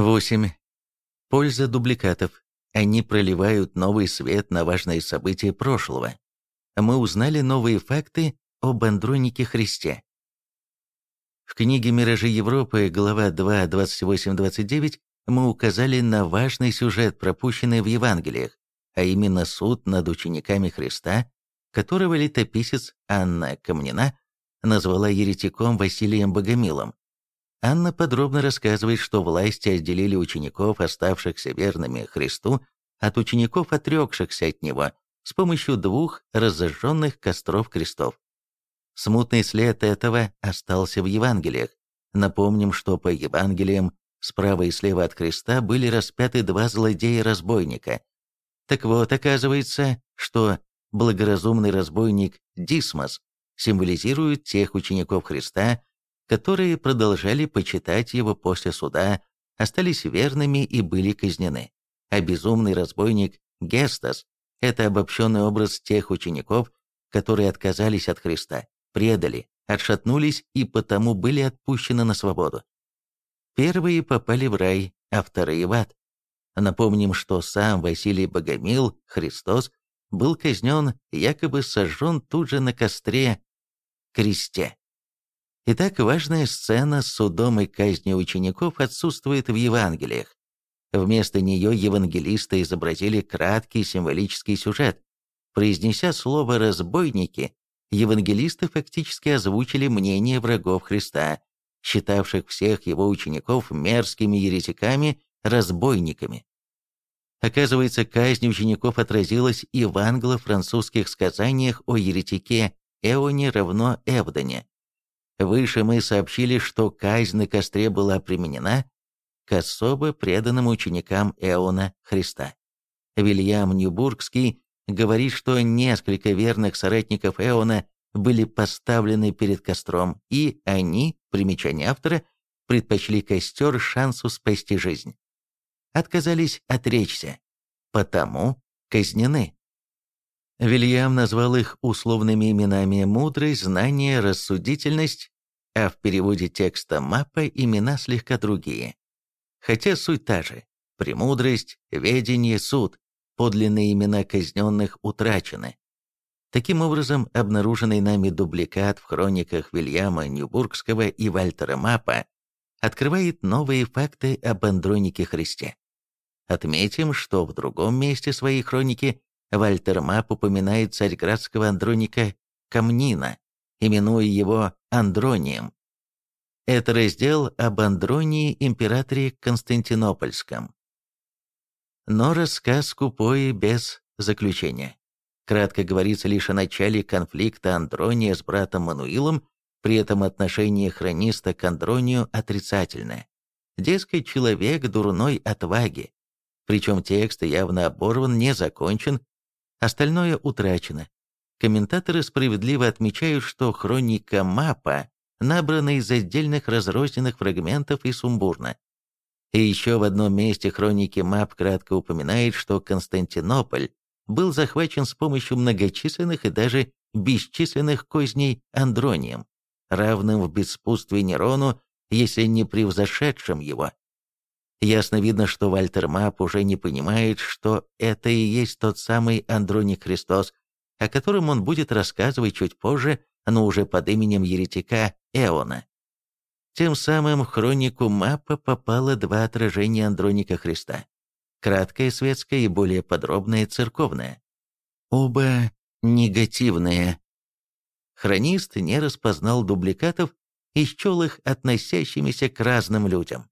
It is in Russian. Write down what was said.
8. Польза дубликатов. Они проливают новый свет на важные события прошлого. Мы узнали новые факты об Андронике Христе. В книге «Миражи Европы», глава 2, 28-29, мы указали на важный сюжет, пропущенный в Евангелиях, а именно суд над учениками Христа, которого летописец Анна Камнина назвала еретиком Василием Богомилом. Анна подробно рассказывает, что власти отделили учеников, оставшихся верными Христу, от учеников, отрекшихся от Него, с помощью двух разожженных костров крестов. Смутный след этого остался в Евангелиях. Напомним, что по Евангелиям справа и слева от креста были распяты два злодея-разбойника. Так вот, оказывается, что благоразумный разбойник Дисмос символизирует тех учеников Христа, которые продолжали почитать его после суда, остались верными и были казнены. А безумный разбойник Гестас – это обобщенный образ тех учеников, которые отказались от Христа, предали, отшатнулись и потому были отпущены на свободу. Первые попали в рай, а вторые в ад. Напомним, что сам Василий Богомил, Христос, был казнен, якобы сожжен тут же на костре, кресте. Итак, важная сцена с судом и казнью учеников отсутствует в Евангелиях. Вместо нее евангелисты изобразили краткий символический сюжет. Произнеся слово «разбойники», евангелисты фактически озвучили мнение врагов Христа, считавших всех его учеников мерзкими еретиками, разбойниками. Оказывается, казнь учеников отразилась и в англо-французских сказаниях о еретике Эоне равно Эвдоне, Выше мы сообщили, что казнь на костре была применена к особо преданным ученикам Эона Христа. Вильям Ньюбургский говорит, что несколько верных соратников Эона были поставлены перед костром, и они, примечание автора, предпочли костер шансу спасти жизнь. Отказались отречься, потому казнены. Вильям назвал их условными именами «мудрость», «знание», «рассудительность», а в переводе текста «мапа» имена слегка другие. Хотя суть та же – «премудрость», «ведение», «суд», подлинные имена казненных утрачены. Таким образом, обнаруженный нами дубликат в хрониках Вильяма Ньюбургского и Вальтера Мапа открывает новые факты об Андронике Христе. Отметим, что в другом месте своей хроники Вальтер Мап упоминает царьградского Андроника Камнина, именуя его Андронием. Это раздел об Андронии императоре Константинопольском. Но рассказ скупой без заключения. Кратко говорится лишь о начале конфликта Андрония с братом Мануилом, при этом отношение хрониста к Андронию отрицательное. Дескать, человек дурной отваги. Причем текст явно оборван, не закончен остальное утрачено. Комментаторы справедливо отмечают, что хроника Мапа набрана из отдельных разрозненных фрагментов и сумбурно. И еще в одном месте хроники Мап кратко упоминает, что Константинополь был захвачен с помощью многочисленных и даже бесчисленных козней Андронием, равным в беспутстве Нерону, если не превзошедшим его. Ясно видно, что Вальтер Мап уже не понимает, что это и есть тот самый Андроник Христос, о котором он будет рассказывать чуть позже, но уже под именем еретика Эона. Тем самым в хронику Мапа попало два отражения Андроника Христа. Краткое светское и более подробное церковное. Оба негативные. Хронист не распознал дубликатов и счел их относящимися к разным людям.